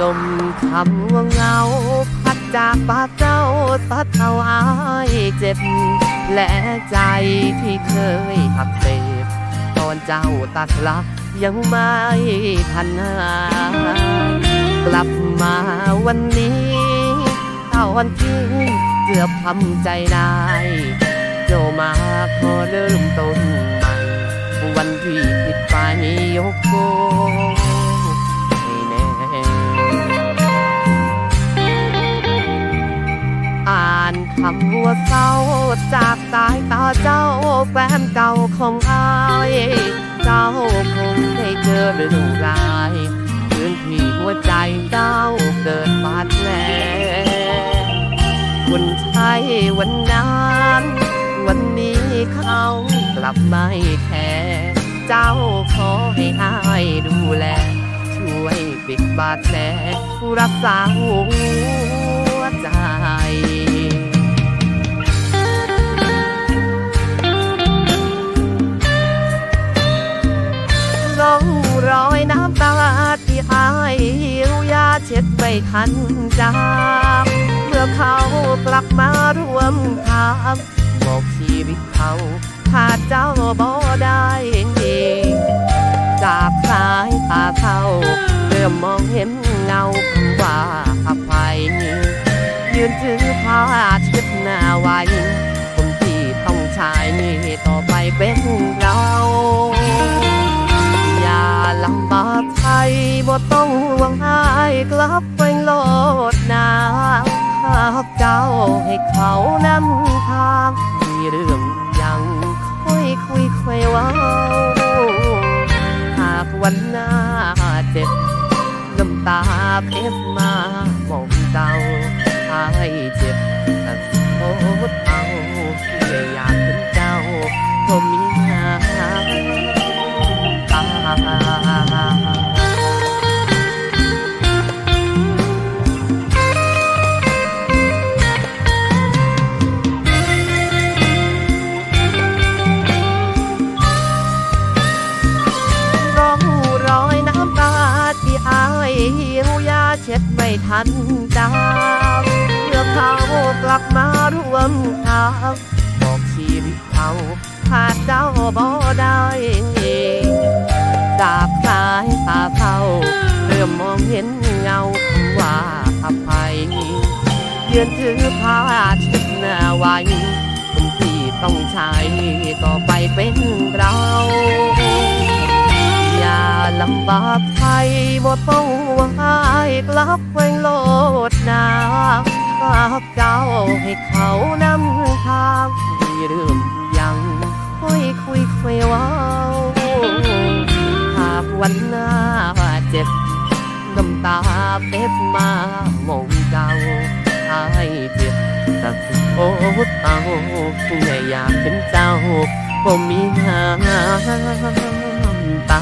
ลมคำว่าเหงา พัดจากปากเจ้าตัดเอาอายเจ็บ และใจที่เคยหักเต็บตอนเจ้าตัดลักยังไม่ทันหากลับมาวันนี้ตอนที่เกือบทำใจได้เจ้ามาขอเริ่มต้นใหม่ วันที่ผิดไปยกโกานคำว่าเศร้าจากสายตาเจ้าแฟนเก่าของอายเจ้าคงได้เจอเรื่องร้ายพื้นที่หัวใจเจ้าเกิดบาดแผลคนใช้วันนั้นวันนี้เขากลับไม่แคร์เจ้าขอให้อายดูแล ช่วยปิดบาดแผลรักษาหัวใจ หายหิวยาเช็ดไม่ทันจางเมื่อเขากลับมารวมทางบอกชีวิตเขาขาดเจ้าบ่ได้เองจากสายตาเขาเริ่มมองเห็นเงาคำว่าอภัยยืนถือผ้าเช็ดหน้าไว้คนที่ต้องชายนี่ต่อไปเป็นเรา บ่ต้องห่วงหายกลับไปโลดนาหากเจ้าให้เขานำทาง มีเรื่องยังค่อยคุยค่อยว้าหากวันหน้าเจ็บน้ำตาเพชรมาหมองเจ้าให้เจ็บแต่โคตรเอาที่อยากเป็นเจ้าก็มีหาตา ดไม่ทันจางเมื่อเขากลับมาร่วมทางบอกชีวิตเขาขาดเจ้าบ่ได้จากสายตาเขาเริ่มมองเห็นเงาคำว่าอภัยยืนถือผ้าช็ดหน้าไว้คนที่ต้องใช้ต่อไปเป็นเราอย่าลำบากใครบ่ต้องห่วา รับไปโลดนาหากเจ้าให้เขานำทางมีเรื่องยังค่อยคุยค่อยว้าหากวันหน้าเจ็บน้ำตาเบ็บมามองเจ้าให้เจ็บต่สุดโอดเอาไม่อยากเป็นเจ้าบ่มีน้ำตา